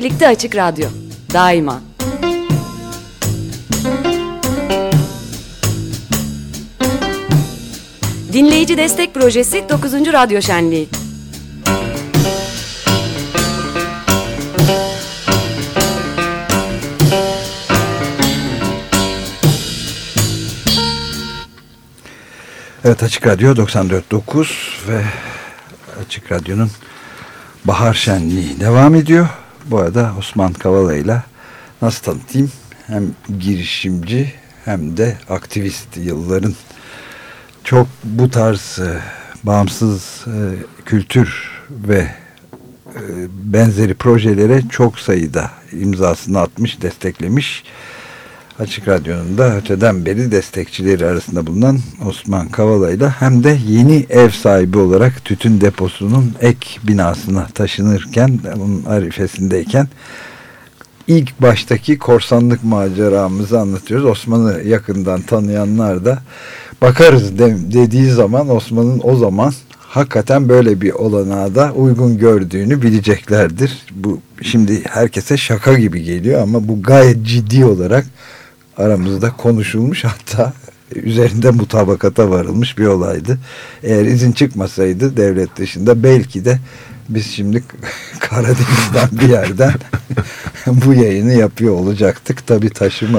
birlikte Açık Radyo. Daima. Dinleyici Destek Projesi 9. Radyo Şenliği. Evet Açık Radyo 94.9 ve Açık Radyo'nun Bahar Şenliği devam ediyor. Bu arada Osman Kavala ile nasıl tanıtayım? Hem girişimci hem de aktivist yılların çok bu tarz e, bağımsız e, kültür ve e, benzeri projelere çok sayıda imzasını atmış, desteklemiş. Açık Radyo'nun da öteden beri destekçileri arasında bulunan Osman Kavala ile hem de yeni ev sahibi olarak tütün deposunun ek binasına taşınırken, onun arifesindeyken ilk baştaki korsanlık maceramızı anlatıyoruz. Osman'ı yakından tanıyanlar da bakarız de, dediği zaman Osman'ın o zaman hakikaten böyle bir olanağa da uygun gördüğünü bileceklerdir. Bu şimdi herkese şaka gibi geliyor ama bu gayet ciddi olarak aramızda konuşulmuş hatta üzerinde mutabakata varılmış bir olaydı. Eğer izin çıkmasaydı devlet dışında belki de biz şimdi Karadeniz'den bir yerden bu yayını yapıyor olacaktık. Tabi taşıma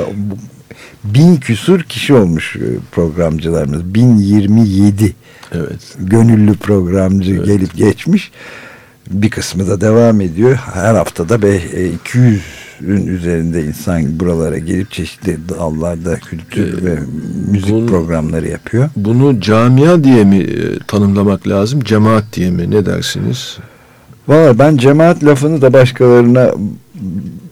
bin küsur kişi olmuş programcılarımız. 1027 evet. gönüllü programcı evet. gelip geçmiş. Bir kısmı da devam ediyor. Her haftada 200 ün üzerinde insan buralara gelip çeşitli dallarda kültür ee, ve müzik bunu, programları yapıyor. Bunu camia diye mi e, tanımlamak lazım, cemaat diye mi? Ne dersiniz? Valla ben cemaat lafını da başkalarına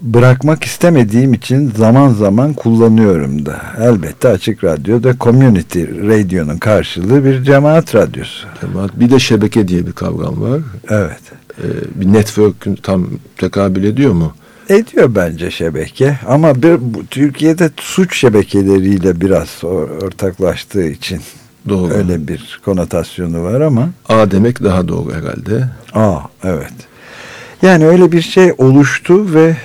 bırakmak istemediğim için zaman zaman kullanıyorum da. Elbette Açık Radyo'da Community Radyo'nun karşılığı bir cemaat radyosu. Cemaat. Bir de şebeke diye bir kavram var. Evet. Ee, bir network'ün tam tekabül ediyor mu? Ediyor bence şebeke ama bir, bu, Türkiye'de suç şebekeleriyle biraz ortaklaştığı için doğru. öyle bir konotasyonu var ama A demek daha doğru herhalde. A evet. Yani öyle bir şey oluştu ve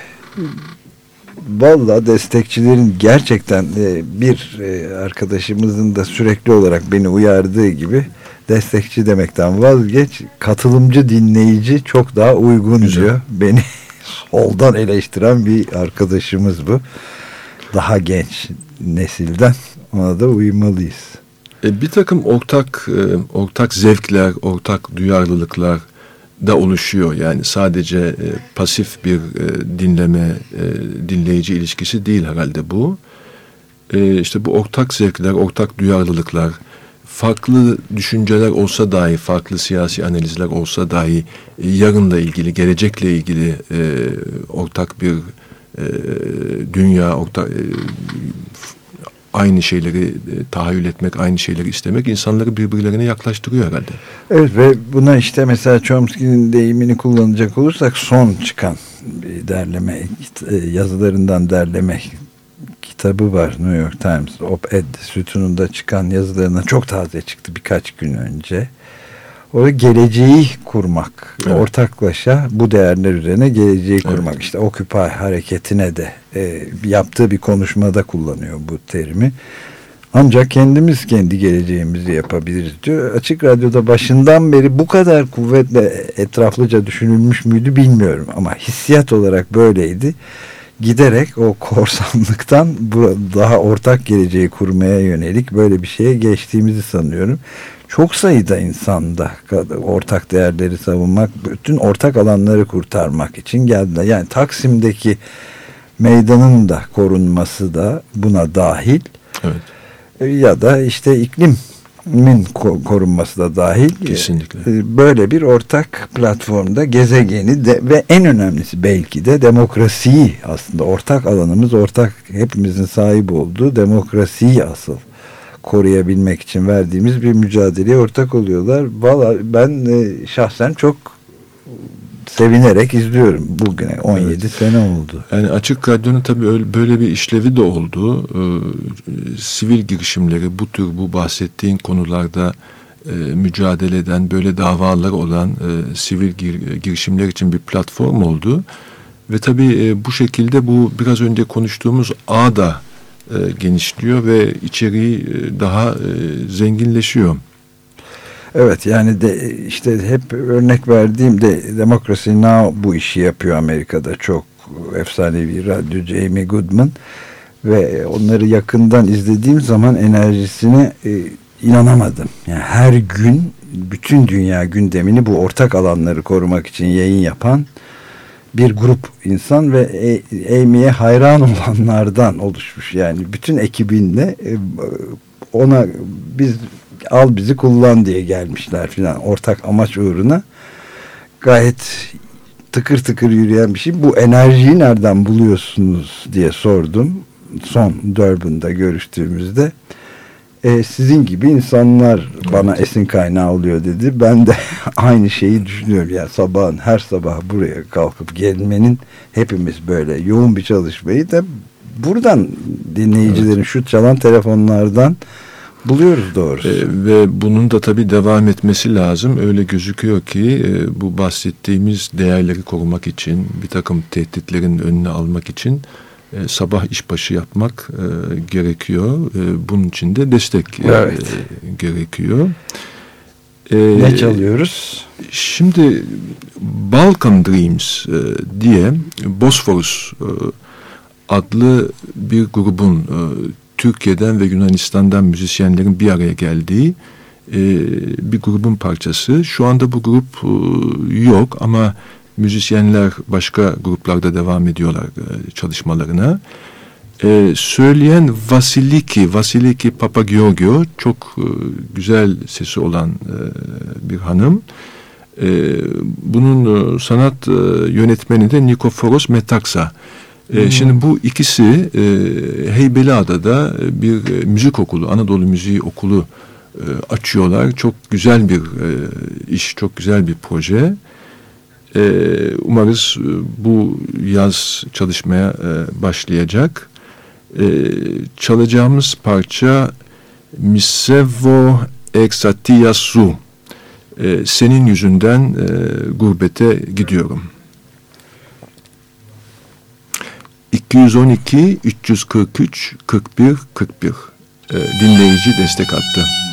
valla destekçilerin gerçekten e, bir e, arkadaşımızın da sürekli olarak beni uyardığı gibi destekçi demekten vazgeç katılımcı dinleyici çok daha uygun Güzel. diyor beni soldan eleştiren bir arkadaşımız bu. Daha genç nesilden ona da uymalıyız. E, bir takım ortak e, ortak zevkler, ortak duyarlılıklar da oluşuyor. Yani sadece e, pasif bir e, dinleme, e, dinleyici ilişkisi değil herhalde bu. E, işte bu ortak zevkler, ortak duyarlılıklar, farklı düşünceler olsa dahi, farklı siyasi analizler olsa dahi e, yarınla ilgili, gelecekle ilgili e, ortak bir e, dünya, ortak e, aynı şeyleri e, tahayyül etmek, aynı şeyleri istemek insanları birbirlerine yaklaştırıyor herhalde. Evet ve buna işte mesela Chomsky'nin deyimini kullanacak olursak son çıkan bir derleme, e, yazılarından derleme kitabı var New York Times Op-Ed sütununda çıkan yazılarına çok taze çıktı birkaç gün önce. O geleceği kurmak, evet. ortaklaşa bu değerler üzerine geleceği evet. kurmak. İşte Occupy hareketine de e, yaptığı bir konuşmada kullanıyor bu terimi. Ancak kendimiz kendi geleceğimizi yapabiliriz diyor. Açık Radyo'da başından beri bu kadar kuvvetle etraflıca düşünülmüş müydü bilmiyorum. Ama hissiyat olarak böyleydi giderek o korsanlıktan bu daha ortak geleceği kurmaya yönelik böyle bir şeye geçtiğimizi sanıyorum. Çok sayıda insanda ortak değerleri savunmak, bütün ortak alanları kurtarmak için geldiler. Yani Taksim'deki meydanın da korunması da buna dahil. Evet. Ya da işte iklim min korunması da dahil. Kesinlikle. E, böyle bir ortak platformda gezegeni de ve en önemlisi belki de demokrasiyi aslında ortak alanımız ortak hepimizin sahip olduğu demokrasiyi asıl koruyabilmek için verdiğimiz bir mücadeleye ortak oluyorlar. Valla ben e, şahsen çok sevinerek izliyorum bugüne 17 evet. sene oldu. Yani Açık Radyo'nun tabii böyle bir işlevi de oldu. Ee, sivil girişimleri bu tür bu bahsettiğin konularda e, mücadele eden böyle davalar olan e, sivil gir, girişimler için bir platform oldu. Ve tabii e, bu şekilde bu biraz önce konuştuğumuz ağ da e, genişliyor ve içeriği e, daha e, zenginleşiyor. Evet yani de işte hep örnek verdiğim de Democracy Now bu işi yapıyor Amerika'da çok efsanevi radyocu Amy Goodman ve onları yakından izlediğim zaman enerjisine e, inanamadım. Yani her gün bütün dünya gündemini bu ortak alanları korumak için yayın yapan bir grup insan ve e, Amy'ye hayran olanlardan oluşmuş. Yani bütün ekibinle e, ona biz al bizi kullan diye gelmişler filan ortak amaç uğruna gayet tıkır tıkır yürüyen bir şey. Bu enerjiyi nereden buluyorsunuz diye sordum. Son Durban'da görüştüğümüzde e, sizin gibi insanlar bana esin kaynağı oluyor dedi. Ben de aynı şeyi düşünüyorum. Yani sabahın her sabah buraya kalkıp gelmenin hepimiz böyle yoğun bir çalışmayı da buradan dinleyicilerin evet. şu çalan telefonlardan buluyoruz doğrusu. E, ve bunun da tabii devam etmesi lazım. Öyle gözüküyor ki e, bu bahsettiğimiz değerleri korumak için, bir takım tehditlerin önüne almak için e, sabah işbaşı yapmak e, gerekiyor. E, bunun için de destek e, evet. e, gerekiyor. E, ne çalıyoruz? Şimdi Balkan Dreams e, diye Bosphorus e, adlı bir grubun e, Türkiye'den ve Yunanistan'dan müzisyenlerin bir araya geldiği e, bir grubun parçası. Şu anda bu grup e, yok ama müzisyenler başka gruplarda devam ediyorlar e, çalışmalarına. E, söyleyen Vasiliki, Vasiliki Papagiorgio çok e, güzel sesi olan e, bir hanım. E, bunun e, sanat e, yönetmeni de Nikoforos Metaksa. Hmm. Şimdi bu ikisi e, Heybeliada'da bir e, müzik okulu, Anadolu Müziği Okulu e, açıyorlar. Çok güzel bir e, iş, çok güzel bir proje. E, umarız e, bu yaz çalışmaya e, başlayacak. E, çalacağımız parça Misevo Exatia Su. E, senin yüzünden e, gurbete gidiyorum. 212 343 41 41 e, dinleyici destek attı.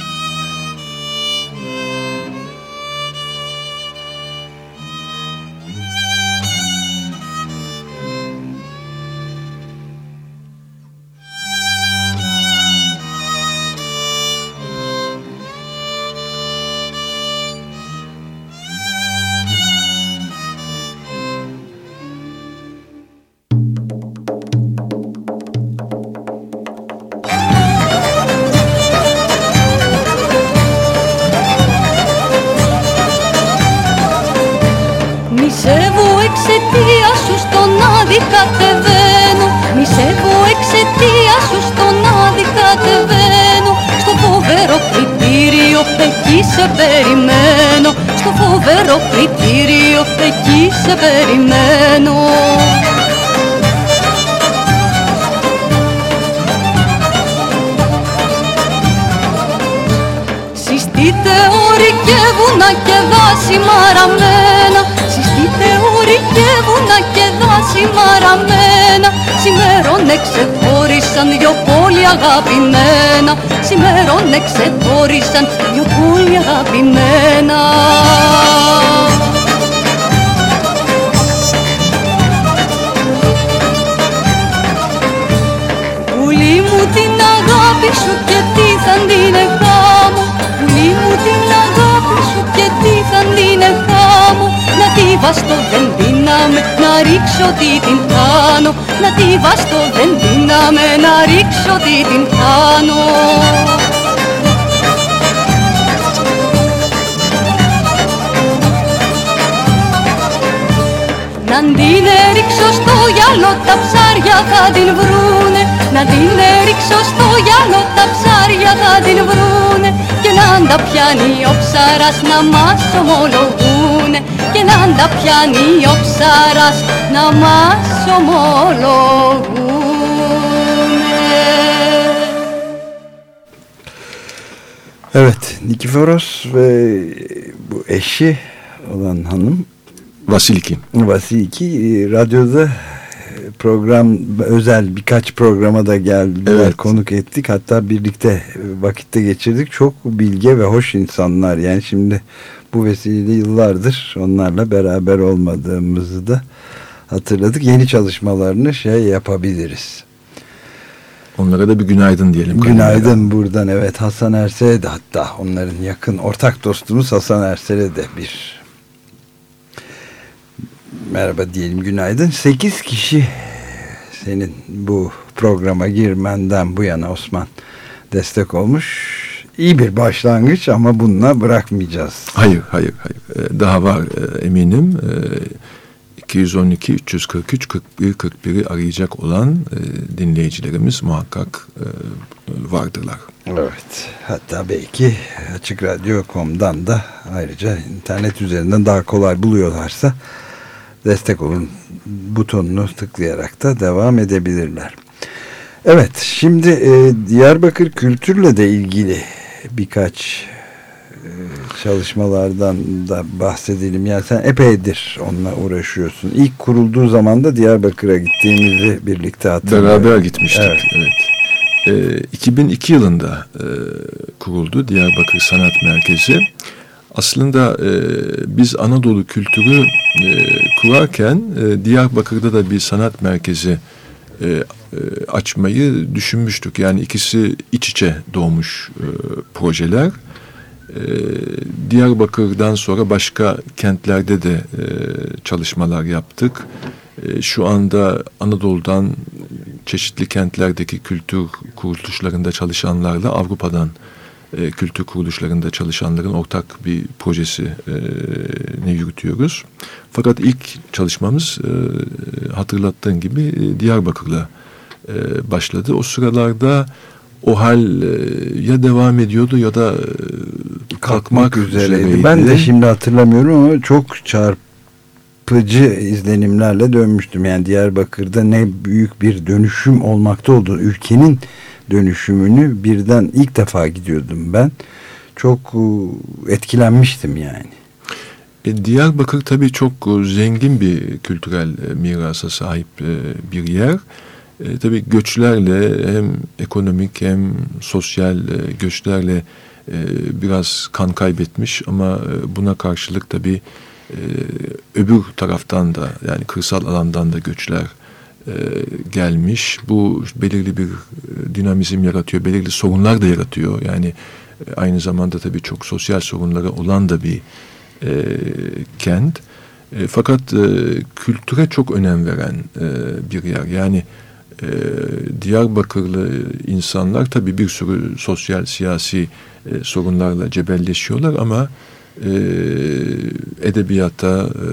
περιμένω. Συστείτε όρη και βουνά και δάση μαραμένα. Συστείτε όρη και βουνά και δάση μαραμένα. Σημερώνε ξεχώρισαν δυο πόλοι αγαπημένα. Σημερώνε ξεχώρισαν δυο πόλοι αγαπημένα. Βαστώ δεν δύναμε να ρίξω τι την κάνω. Να τη βαστώ δεν δύναμε να ρίξω τι την κάνω. Να την ρίξω στο γυαλό τα ψάρια θα την βρούνε. Να την ρίξω στο γυαλό τα ψάρια θα την βρούνε. Και να τα πιάνει ο ψαράς να μας ομολογούνε Και να τα πιάνει ο ψαράς να μας ομολογούνε Evet Nikiforos ve bu eşi olan hanım Vasiliki. Vasiliki e, radyoda program özel birkaç programa da geldiler evet. konuk ettik hatta birlikte vakitte geçirdik çok bilge ve hoş insanlar yani şimdi bu vesileyle yıllardır onlarla beraber olmadığımızı da hatırladık yeni çalışmalarını şey yapabiliriz Onlara da bir günaydın diyelim. Günaydın kameraya. buradan evet Hasan Ersel'e de hatta onların yakın ortak dostumuz Hasan Ersel'e de bir merhaba diyelim günaydın. 8 kişi senin bu programa girmenden bu yana Osman destek olmuş. İyi bir başlangıç ama bununla bırakmayacağız. Hayır, hayır, hayır. Ee, daha var e, eminim. 212 343 41 41'i arayacak olan e, dinleyicilerimiz muhakkak vardırlar. Evet. Hatta belki Açık Radyo.com'dan da ayrıca internet üzerinden daha kolay buluyorlarsa destek olun butonunu tıklayarak da devam edebilirler. Evet şimdi e, Diyarbakır kültürle de ilgili birkaç e, çalışmalardan da bahsedelim. Yani sen epeydir onunla uğraşıyorsun. İlk kurulduğu zaman da Diyarbakır'a gittiğimizi birlikte hatırlıyorum. Beraber gitmiştik. Evet. evet. E, 2002 yılında e, kuruldu Diyarbakır Sanat Merkezi. Aslında e, biz Anadolu kültürü e, kurarken e, Diyarbakır'da da bir sanat merkezi e, e, açmayı düşünmüştük. Yani ikisi iç içe doğmuş e, projeler. E, Diyarbakır'dan sonra başka kentlerde de e, çalışmalar yaptık. E, şu anda Anadolu'dan çeşitli kentlerdeki kültür kuruluşlarında çalışanlarla Avrupa'dan e, kültür kuruluşlarında çalışanların ortak bir projesini e, yürütüyoruz. Fakat ilk çalışmamız e, hatırlattığın gibi e, Diyarbakır'la e, başladı. O sıralarda o hal e, ya devam ediyordu ya da e, kalkmak, kalkmak üzereydi. üzereydi. Ben de şimdi hatırlamıyorum ama çok çarpıcı izlenimlerle dönmüştüm. Yani Diyarbakır'da ne büyük bir dönüşüm olmakta oldu. Ülkenin dönüşümünü birden ilk defa gidiyordum ben. Çok e, etkilenmiştim yani. E, Diyarbakır tabii çok e, zengin bir kültürel mirasa sahip bir yer. Tabii göçlerle hem ekonomik hem sosyal göçlerle biraz kan kaybetmiş ama buna karşılık tabii öbür taraftan da yani kırsal alandan da göçler e, gelmiş. Bu belirli bir e, dinamizm yaratıyor, belirli sorunlar da yaratıyor. Yani e, aynı zamanda tabii çok sosyal sorunları olan da bir e, kent. E, fakat e, kültüre çok önem veren e, bir yer. Yani e, Diyarbakırlı insanlar tabii bir sürü sosyal, siyasi e, sorunlarla cebelleşiyorlar ama e, edebiyata, e,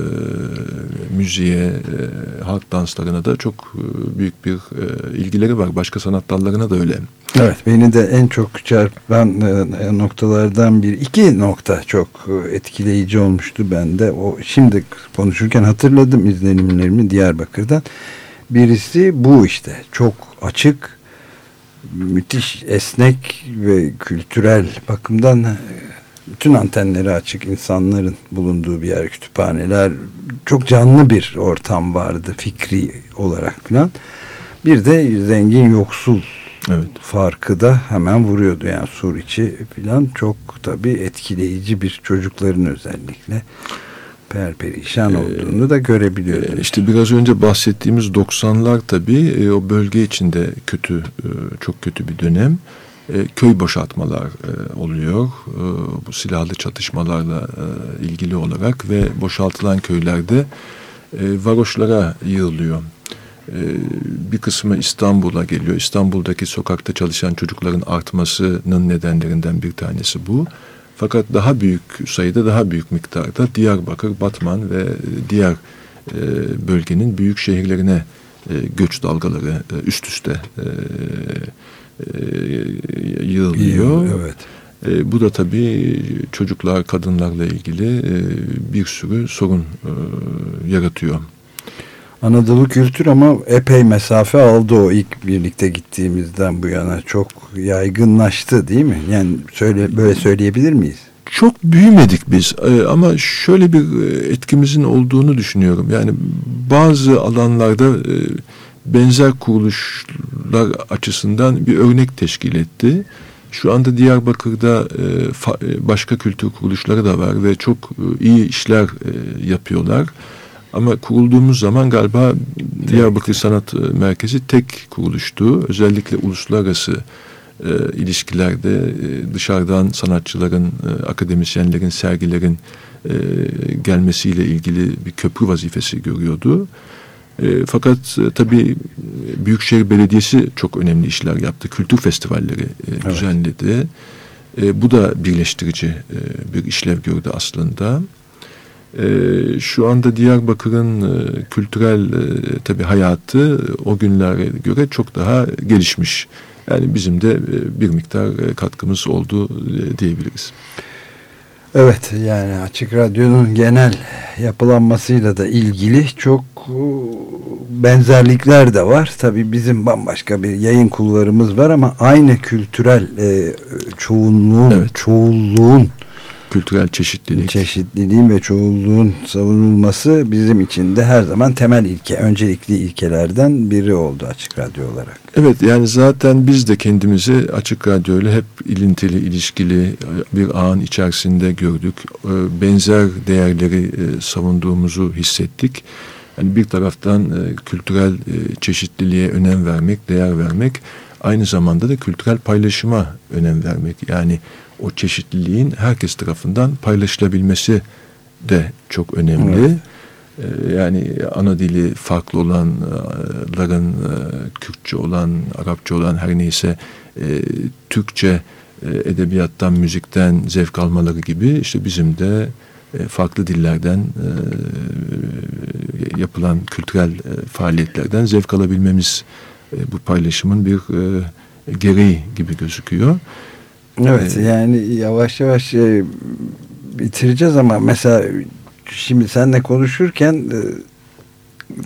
müziğe, e, halk danslarına da çok e, büyük bir e, ilgileri var. Başka sanat dallarına da öyle. Evet, beni de en çok çarpan e, noktalardan bir, iki nokta çok e, etkileyici olmuştu bende. O şimdi konuşurken hatırladım izlenimlerimi Diyarbakır'dan. Birisi bu işte, çok açık, müthiş, esnek ve kültürel bakımdan e, bütün antenleri açık insanların bulunduğu bir yer kütüphaneler çok canlı bir ortam vardı fikri olarak falan bir de zengin yoksul evet. farkı da hemen vuruyordu yani sur içi falan çok tabi etkileyici bir çocukların özellikle perperişan ee, olduğunu da görebiliyoruz. E, işte biraz önce bahsettiğimiz 90'lar tabii e, o bölge içinde kötü e, çok kötü bir dönem e, köy boşaltmalar e, oluyor. E, bu silahlı çatışmalarla e, ilgili olarak ve boşaltılan köylerde e, varoşlara yığılıyor. E, bir kısmı İstanbul'a geliyor. İstanbul'daki sokakta çalışan çocukların artmasının nedenlerinden bir tanesi bu. Fakat daha büyük sayıda, daha büyük miktarda Diyarbakır, Batman ve diğer e, bölgenin büyük şehirlerine e, göç dalgaları e, üst üste e, e, yığılıyor. Evet. E, bu da tabii çocuklar, kadınlarla ilgili e, bir sürü sorun e, yaratıyor. Anadolu kültür ama epey mesafe aldı o ilk birlikte gittiğimizden bu yana çok yaygınlaştı değil mi? Yani söyle böyle söyleyebilir miyiz? çok büyümedik biz e, ama şöyle bir e, etkimizin olduğunu düşünüyorum. Yani bazı alanlarda e, benzer kuruluşlar açısından bir örnek teşkil etti. Şu anda Diyarbakır'da başka kültür kuruluşları da var ve çok iyi işler yapıyorlar. Ama kurulduğumuz zaman galiba Diyarbakır Sanat Merkezi tek kuruluştu. Özellikle uluslararası e, ilişkilerde e, dışarıdan sanatçıların, e, akademisyenlerin, sergilerin e, gelmesiyle ilgili bir köprü vazifesi görüyordu. E, fakat e, tabii Büyükşehir Belediyesi çok önemli işler yaptı. Kültür festivalleri e, evet. düzenledi. E, bu da birleştirici e, bir işlev gördü aslında. E, şu anda Diyarbakır'ın e, kültürel e, tabii hayatı o günlere göre çok daha gelişmiş. Yani bizim de e, bir miktar e, katkımız oldu e, diyebiliriz. Evet yani Açık Radyo'nun genel yapılanmasıyla da ilgili çok benzerlikler de var. Tabii bizim bambaşka bir yayın kullarımız var ama aynı kültürel e, çoğunluğun, evet. çoğulluğun kültürel çeşitlilik. Çeşitliliğin ve çoğulluğun savunulması bizim için de her zaman temel ilke, öncelikli ilkelerden biri oldu Açık Radyo olarak. Evet yani zaten biz de kendimizi Açık Radyo ile hep ilintili, ilişkili bir ağın içerisinde gördük. Ee, benzer değerleri e, savunduğumuzu hissettik. Yani bir taraftan e, kültürel e, çeşitliliğe önem vermek, değer vermek, aynı zamanda da kültürel paylaşıma önem vermek. Yani o çeşitliliğin herkes tarafından paylaşılabilmesi de çok önemli. Evet. Ee, yani ana dili farklı olanların, e, Kürtçe olan, Arapça olan her neyse e, Türkçe e, edebiyattan, müzikten zevk almaları gibi işte bizim de farklı dillerden yapılan kültürel faaliyetlerden zevk alabilmemiz bu paylaşımın bir gereği gibi gözüküyor. Evet yani yavaş yavaş e, bitireceğiz ama mesela şimdi seninle konuşurken e,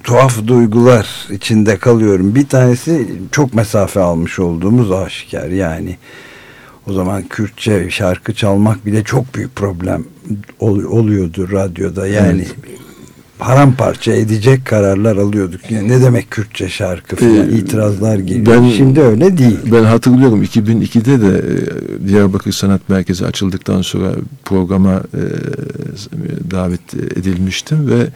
tuhaf duygular içinde kalıyorum. Bir tanesi çok mesafe almış olduğumuz aşikar yani. O zaman Kürtçe şarkı çalmak bile çok büyük problem ol, oluyordu radyoda. Yani evet paramparça edecek kararlar alıyorduk. Yani ne demek Kürtçe şarkı falan ee, itirazlar geliyor. Ben, Şimdi öyle değil. Ben hatırlıyorum 2002'de de e, Diyarbakır Sanat Merkezi açıldıktan sonra programa e, davet edilmiştim ve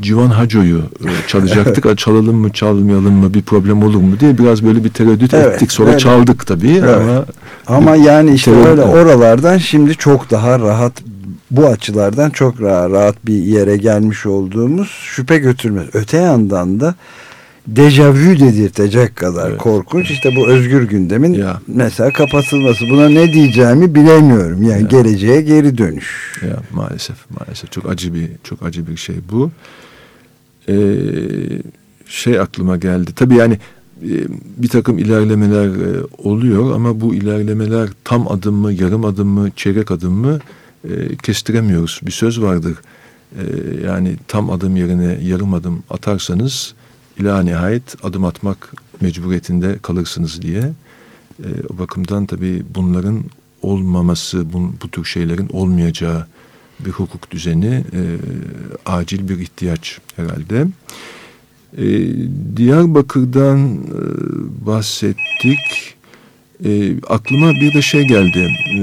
Civan Haco'yu e, çalacaktık. Çalalım mı çalmayalım mı bir problem olur mu diye biraz böyle bir tereddüt evet, ettik. Sonra evet. çaldık tabii evet. ama ama yani işte öyle oralardan şimdi çok daha rahat bu açılardan çok rahat, rahat bir yere gelmiş olduğumuz şüphe götürmez. Öte yandan da dejavü dedirtecek kadar evet. korkunç. İşte bu özgür gündemin ya. mesela kapatılması. Buna ne diyeceğimi bilemiyorum. Yani ya. geleceğe geri dönüş. Ya maalesef maalesef çok acı bir çok acı bir şey bu. Ee, şey aklıma geldi. Tabii yani e, bir takım ilerlemeler e, oluyor ama bu ilerlemeler tam adım mı, yarım adım mı, çeyrek adım mı e, kestiremiyoruz. Bir söz vardır. E, yani tam adım yerine yarım adım atarsanız ila nihayet adım atmak mecburiyetinde kalırsınız diye. E, o bakımdan tabii bunların olmaması, bu, bu tür şeylerin olmayacağı bir hukuk düzeni e, acil bir ihtiyaç herhalde. E, Diyarbakır'dan e, bahsettik. E, aklıma bir de şey geldi. E,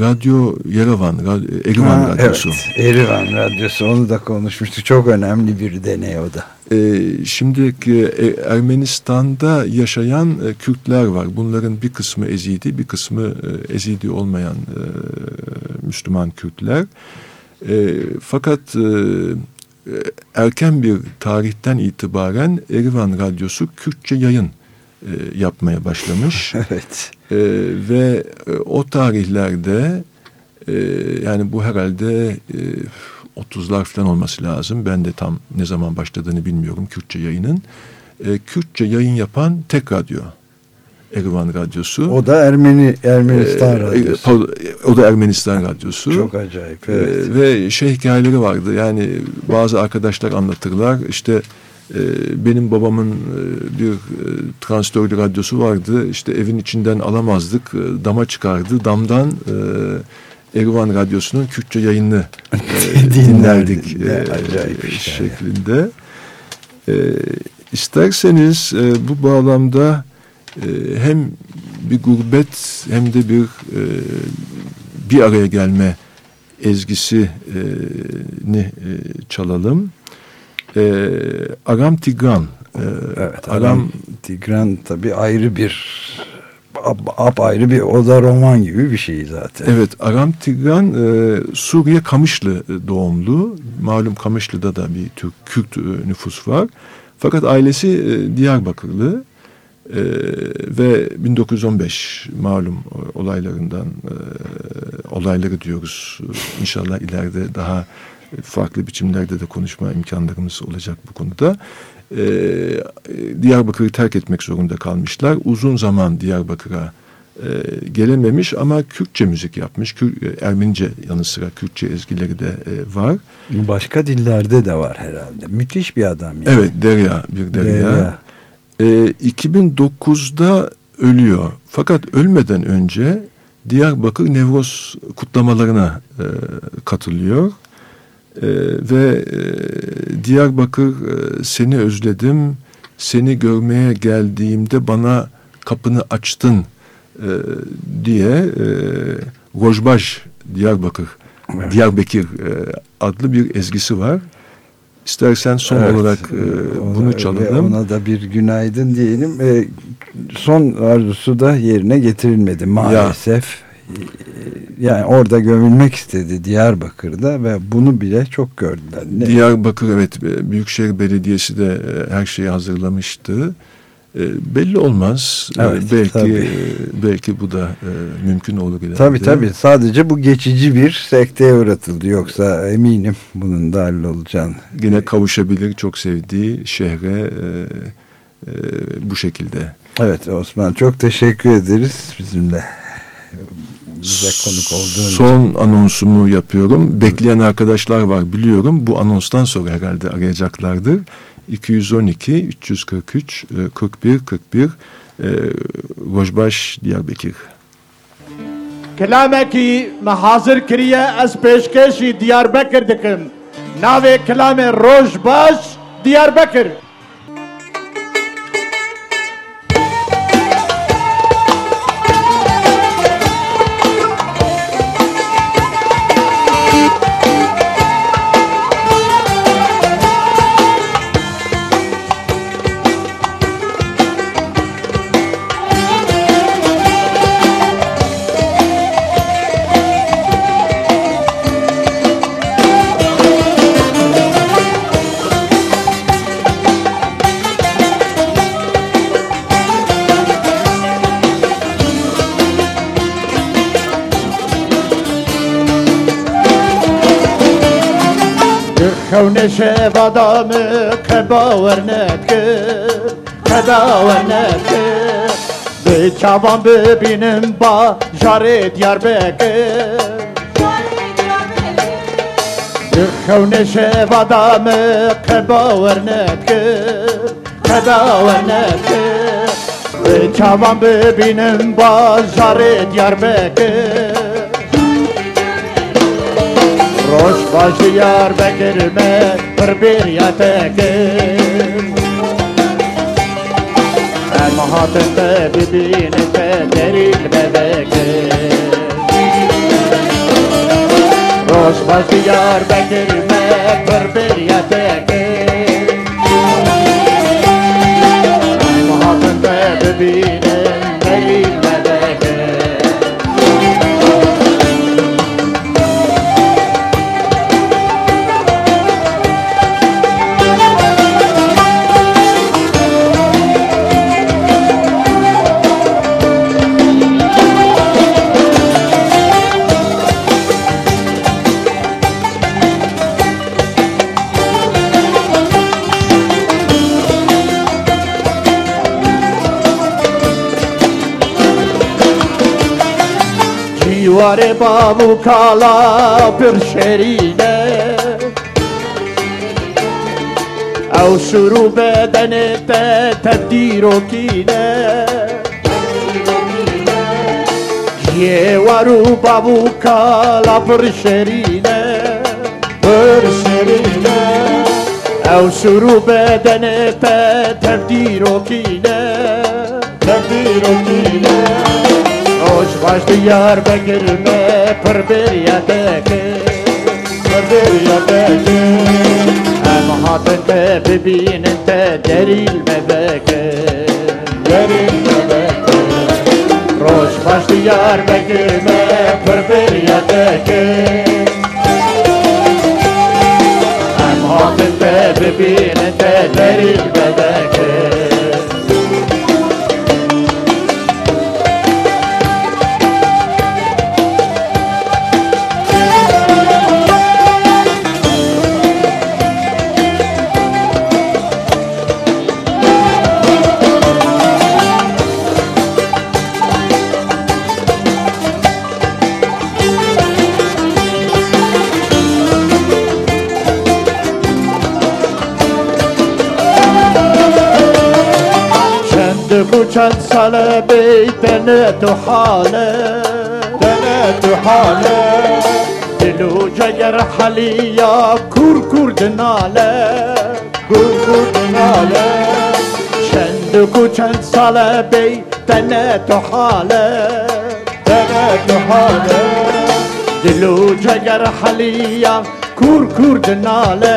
Radyo Yerevan, Radyo, Erivan ha, Radyosu. Evet, Erivan Radyosu. Onu da konuşmuştuk. Çok önemli bir deney o da. E, şimdi e, Ermenistan'da yaşayan e, Kürtler var. Bunların bir kısmı Ezidi, bir kısmı e, Ezidi olmayan e, Müslüman Kürtler. E, fakat e, erken bir tarihten itibaren Erivan Radyosu Kürtçe yayın e, yapmaya başlamış. evet. E, ve e, o tarihlerde e, yani bu herhalde e, 30'lar falan olması lazım. Ben de tam ne zaman başladığını bilmiyorum Kürtçe yayının. E, Kürtçe yayın yapan tek radyo. Erivan Radyosu. O da Ermeni Ermenistan ee, Radyosu. O da Ermenistan Radyosu. Çok acayip. Evet. Ee, ve şey hikayeleri vardı. Yani bazı arkadaşlar anlatırlar. İşte benim babamın e, bir e, transistörlü radyosu vardı. İşte evin içinden alamazdık. E, dama çıkardı. Damdan Erivan Radyosu'nun Kürtçe yayını dinlerdik e, acayip şeklinde. E, isterseniz bu bağlamda hem bir gurbet hem de bir bir araya gelme ezgisini çalalım. E, Aram Tigran. E, evet, Aram Tigran tabi ayrı bir ap ayrı bir oda roman gibi bir şey zaten. Evet Aram Tigran e, Suriye Kamışlı doğumlu. Malum Kamışlı'da da bir Türk Kürt nüfus var. Fakat ailesi e, Diyarbakırlı. Ee, ve 1915 malum olaylarından e, olayları diyoruz. İnşallah ileride daha farklı biçimlerde de konuşma imkanlarımız olacak bu konuda. Ee, Diyarbakır'ı terk etmek zorunda kalmışlar. Uzun zaman Diyarbakır'a e, gelememiş ama Kürtçe müzik yapmış. Kür, e, Ermenice yanı sıra Kürtçe ezgileri de e, var. Başka dillerde de var herhalde. Müthiş bir adam. Yani. Evet Derya bir Derya. Derya e, ee, 2009'da ölüyor. Fakat ölmeden önce Diyarbakır Nevroz kutlamalarına e, katılıyor. E, ve e, Diyarbakır e, seni özledim, seni görmeye geldiğimde bana kapını açtın e, diye e, Rojbaj Diyarbakır, evet. Diyarbakır e, adlı bir ezgisi var. İstersen son evet, olarak e, ona, bunu çalalım. Ona da bir günaydın diyelim. E, son arzusu da yerine getirilmedi maalesef. Ya. Yani orada gömülmek istedi Diyarbakır'da ve bunu bile çok gördüler. Ne? Diyarbakır evet Büyükşehir Belediyesi de e, her şeyi hazırlamıştı. E, belli olmaz. E, evet, belki tabii. belki bu da e, mümkün olur ileride. Tabii tabii. Sadece bu geçici bir sekteye uğratıldı. Yoksa eminim bunun da hallolacağını. Yine kavuşabilir çok sevdiği şehre e, e, bu şekilde. Evet Osman çok teşekkür ederiz bizimle bize konuk olduğun Son için. anonsumu yapıyorum. Bekleyen arkadaşlar var biliyorum. Bu anonstan sonra herhalde arayacaklardır. 212 343 41 41 Rojbaş Diyarbakır. Kelameki me hazır kiriye ez peşkeşi Diyarbakır dikim. Nave kelame Rojbaş Diyarbakır. شب آدمı kebaver nekir Kebaver nekir Bir çaban bebinim ba jare Diyarbakır Yıkhavne şev adamı kebaver nekir Kebaver nekir Bir çaban bebinim ba jare Diyarbakır Roş başı yar bekirme bir bir yatekir El mahatinde bibinite deril bebekir Roş başı yar bekirme bir bir yatekir El mahatinde bibinite care m-a la pârșerine Au șurube de nepete tirochine. Eu arup apucat la pârșerine Pârșerine Au șurube de nepete tirochine. Tirochine. Hoş baş diyar bekirme Pır bir yedeki Pır bir yedeki Hem hatın te bibinin te Derilme beki Derilme beki Hoş baş diyar bekirme Pır bir yedeki Hem hatın te bibinin te Derilme beki ته دریل مبکه چند بو چند ساله بیتن تو حاله تن تو حاله دلو جگر حلیا کور کور دناله کور کور دناله چند کو چند ساله بیتن تو حاله تن تو حاله دلو جگر حلیا کور کور دناله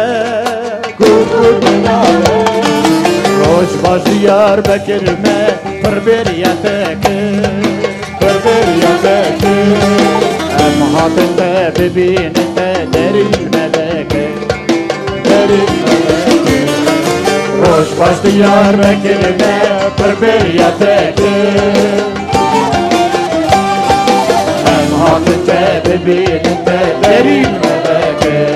کور کور دناله روش باش دیار بکرمه پر بریتک پر بریتک ام هاتن ده ببین ده دریل ملک دریل ملک روش باش دیار بکرمه پر بریتک ام هاتن ده ببین ده